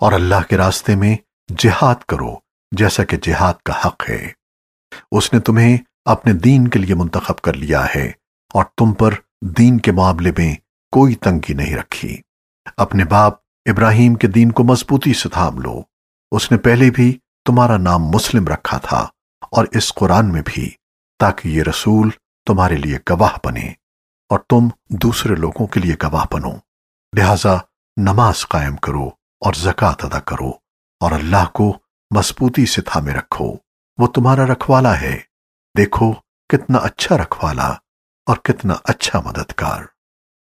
और अल्लाह के रास्ते में जिहाद करो, जैसा कि जिहाद का हक है। उसने तुम्हें अपने दीन के लिए मुंतखब कर लिया है, और तुम पर दीन के मामले में कोई तंगी नहीं रखी। अपने बाप इब्राहिम के दीन को मजबूती से थाम लो। उसने पहले भी तुम्हारा नाम मुस्लिम रखा था, और इस कुरान में भी, ताकि ये रसूल तुम्हारे लिए गवाह बने, और तुम दूसरे लोगों के लिए गवाह बनो। लिहाजा नमाज़ कायम करो और जक़ात अदा करो और अल्लाह को मजबूती से थामे रखो। वो तुम्हारा रखवाला है। देखो कितना अच्छा रखवाला और कितना अच्छा मददगार।